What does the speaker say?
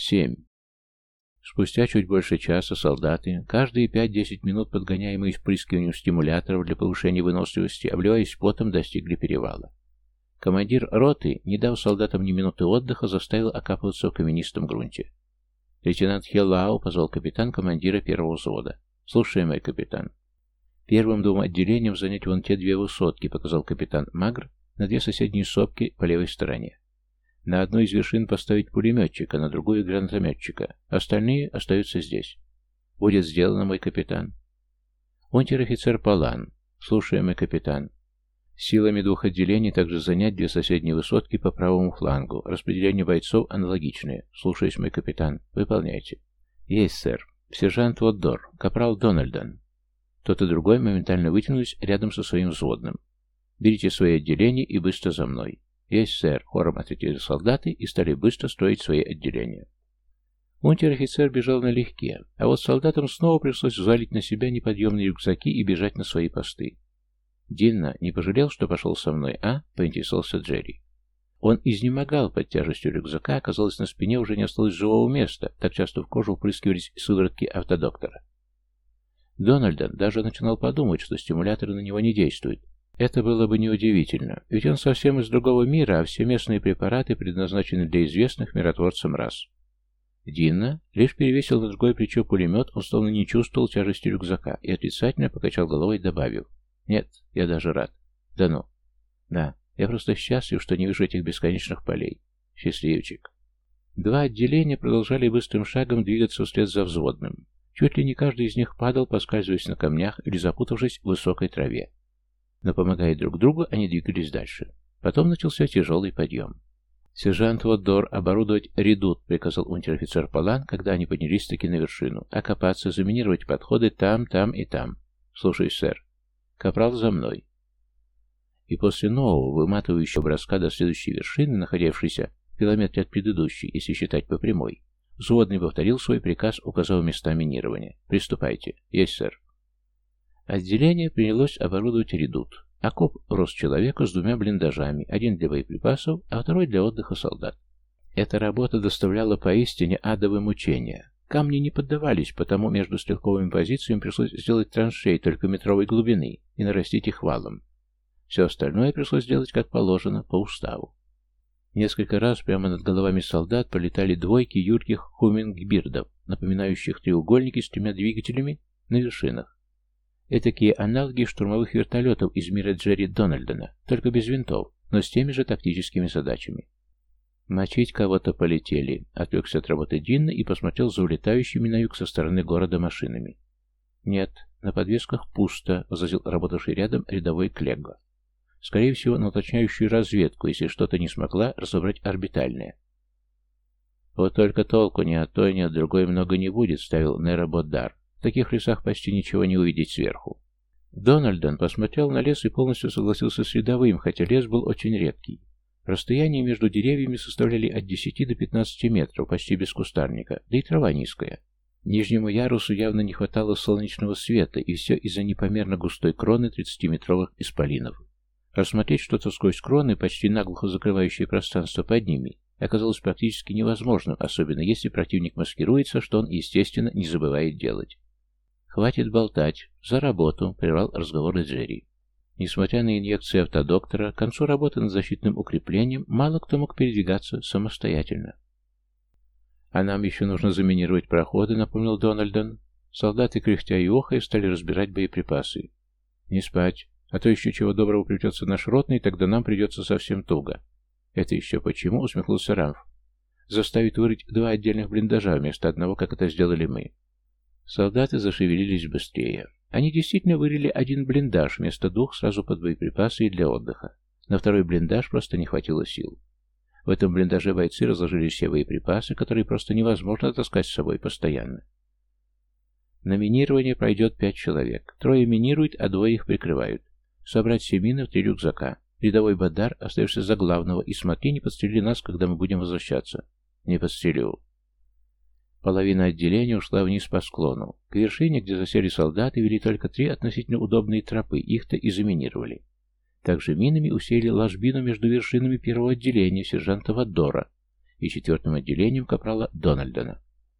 Семь. Спустя чуть больше часа солдаты, каждые 5-10 минут подгоняемые впрыскиванием стимуляторов для повышения выносливости, обливаясь потом, достигли перевала. Командир роты, не дав солдатам ни минуты отдыха, заставил окапываться в каменистом грунте. Лейтенант Хеллау позвал капитан командира первого взвода. «Слушай, мой капитан». «Первым двум отделением занять вон те две высотки», — показал капитан Магр, на две соседние сопки по левой стороне. На одну из вершин поставить пулеметчика, на другую гранатометчика. Остальные остаются здесь. Будет сделано, мой капитан. Унтер-офицер Палан. Слушаем, мой капитан. Силами двух отделений также занять две соседние высотки по правому флангу. Распределение бойцов аналогичное. Слушаюсь, мой капитан. Выполняйте. Есть, сэр. Сержант Воддор. Капрал Дональдон. Тот и другой моментально вытянулись рядом со своим взводным. Берите свои отделения и быстро за мной. «Есть, сэр», — хором ответили солдаты и стали быстро строить свои отделения. Унтер-офицер бежал налегке, а вот солдатам снова пришлось взвалить на себя неподъемные рюкзаки и бежать на свои посты. «Динна не пожалел, что пошел со мной, а?» — поинтересовался Джерри. Он изнемогал под тяжестью рюкзака, оказалось, на спине уже не осталось живого места, так часто в кожу впрыскивались сыворотки автодоктора. Дональден даже начинал подумать, что стимуляторы на него не действуют, это было бы неудивительно, ведь он совсем из другого мира, а все местные препараты предназначены для известных миротворцам рас. Динна лишь перевесил на другое плечо пулемет, он словно не чувствовал тяжести рюкзака и отрицательно покачал головой, добавив. «Нет, я даже рад. Да ну. Да, я просто счастлив, что не вижу этих бесконечных полей. Счастливчик». Два отделения продолжали быстрым шагом двигаться вслед за взводным. Чуть ли не каждый из них падал, поскальзываясь на камнях или запутавшись в высокой траве. Но помогая друг другу, они двигались дальше. Потом начался тяжелый подъем. «Сержант Водор, оборудовать редут», — приказал унтер-офицер Палан, когда они поднялись-таки на вершину. «Окопаться, заминировать подходы там, там и там. Слушай, сэр. Капрал за мной». И после нового, выматывающего броска до следующей вершины, находившейся в километре от предыдущей, если считать по прямой, взводный повторил свой приказ, указав места минирования. «Приступайте». «Есть, сэр». Отделение принялось оборудовать редут. Окоп рост человека с двумя блиндажами, один для боеприпасов, а второй для отдыха солдат. Эта работа доставляла поистине адовые мучения. Камни не поддавались, потому между стрелковыми позициями пришлось сделать траншеи только метровой глубины и нарастить их валом. Все остальное пришлось сделать как положено, по уставу. Несколько раз прямо над головами солдат полетали двойки юрких хумингбирдов, напоминающих треугольники с тремя двигателями на вершинах. Этакие аналоги штурмовых вертолетов из мира Джерри Дональдона, только без винтов, но с теми же тактическими задачами. Мочить кого-то полетели. Отвлекся от работы Динна и посмотрел за улетающими на юг со стороны города машинами. Нет, на подвесках пусто, возразил работавший рядом рядовой Клегго. Скорее всего, на уточняющую разведку, если что-то не смогла разобрать орбитальное. Вот только толку ни от той, ни от другой много не будет, ставил Нера Боддар. В таких лесах почти ничего не увидеть сверху. Дональдон посмотрел на лес и полностью согласился с рядовым, хотя лес был очень редкий. Расстояние между деревьями составляли от 10 до 15 метров, почти без кустарника, да и трава низкая. Нижнему ярусу явно не хватало солнечного света, и все из-за непомерно густой кроны 30-метровых исполинов. Рассмотреть что-то сквозь кроны, почти наглухо закрывающее пространство под ними, оказалось практически невозможным, особенно если противник маскируется, что он, естественно, не забывает делать. «Хватит болтать. За работу», — прервал разговор Джерри. Несмотря на инъекции автодоктора, к концу работы над защитным укреплением мало кто мог передвигаться самостоятельно. «А нам еще нужно заминировать проходы», — напомнил Дональдон. Солдаты, кряхтя и охая, стали разбирать боеприпасы. «Не спать, а то еще чего доброго придется наш ротный, тогда нам придется совсем туго». «Это еще почему?» — усмехнулся Рамф. «Заставить вырыть два отдельных блиндажа вместо одного, как это сделали мы». Солдаты зашевелились быстрее. Они действительно вырыли один блиндаж вместо двух сразу под боеприпасы и для отдыха. На второй блиндаж просто не хватило сил. В этом блиндаже бойцы разложили все боеприпасы, которые просто невозможно таскать с собой постоянно. На минирование пройдет пять человек. Трое минируют, а двое их прикрывают. Собрать все мины в три рюкзака. Рядовой Бадар остаешься за главного, и смотри, не подстрели нас, когда мы будем возвращаться. Не подстрелю. Половина отделения ушла вниз по склону. К вершине, где засели солдаты, вели только три относительно удобные тропы, их-то и заминировали. Также минами усеяли ложбину между вершинами первого отделения сержанта Ваддора и четвертым отделением капрала Дональдона.